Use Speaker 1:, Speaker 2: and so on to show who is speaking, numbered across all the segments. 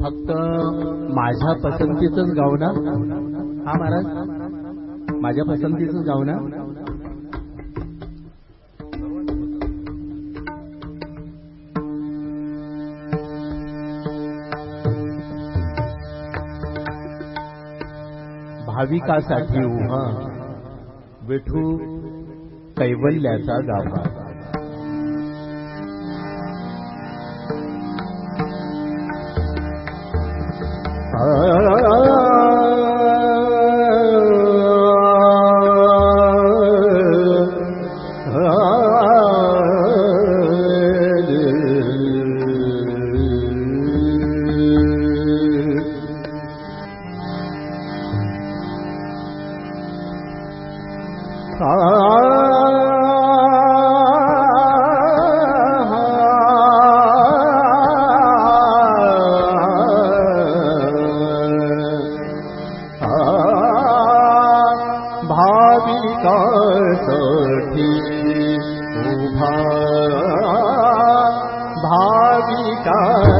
Speaker 1: फक्त माझ्या पसंतीचंच गाव ना? हा महाराज? माझ्या पसंतीचंच गाव ना? भाविकासाठी उभा विठू कैवल्याचा गावा Ah का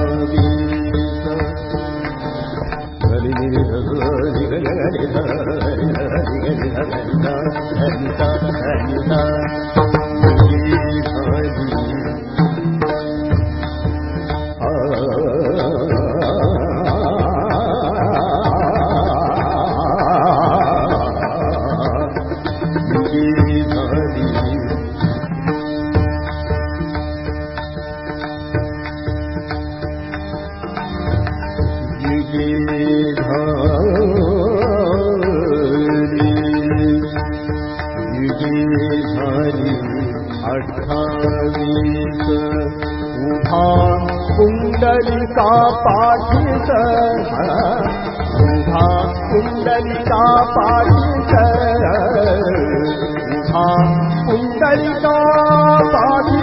Speaker 1: कुंडलिका का पाठ कुंडलिका कुंडली का कुंडलिका
Speaker 2: सुंदा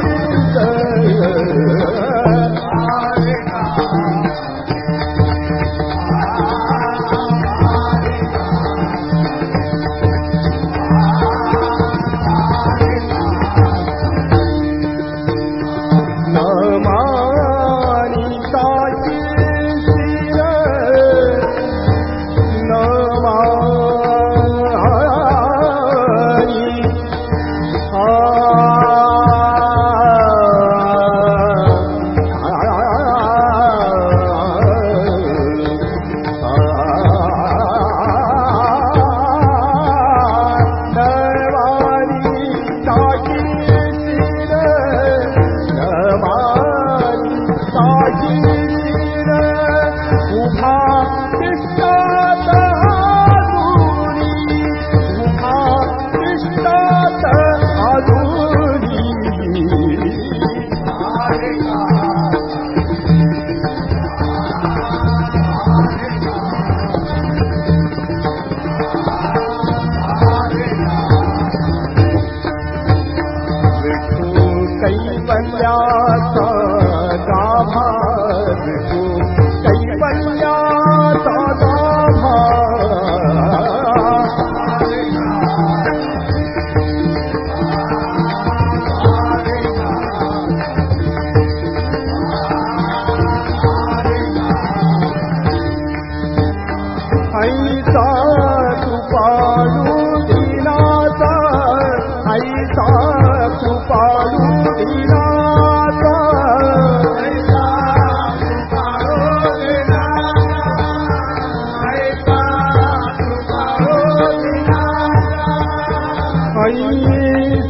Speaker 2: ಮೈ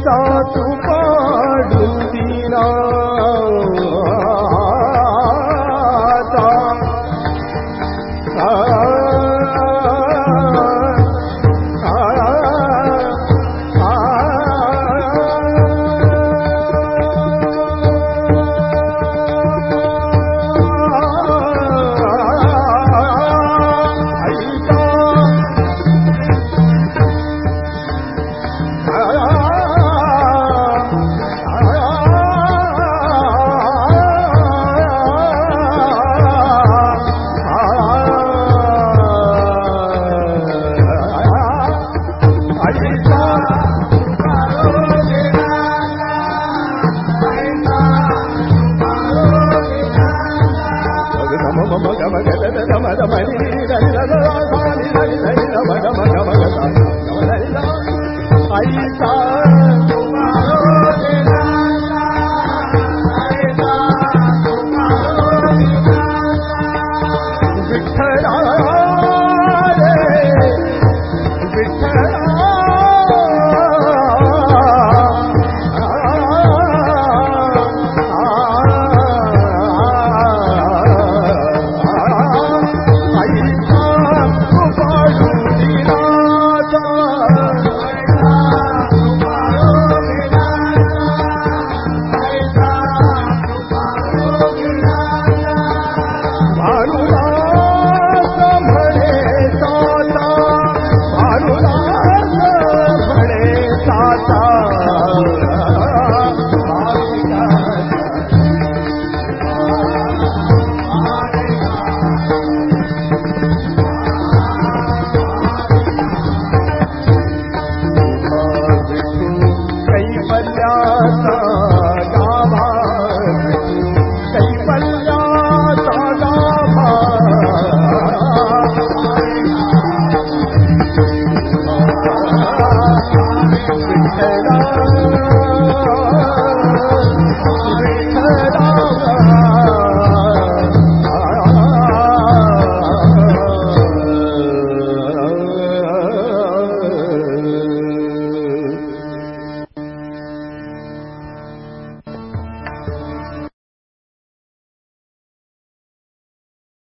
Speaker 2: ಸಾತು ಪಾಡುತ್ತೀರಾ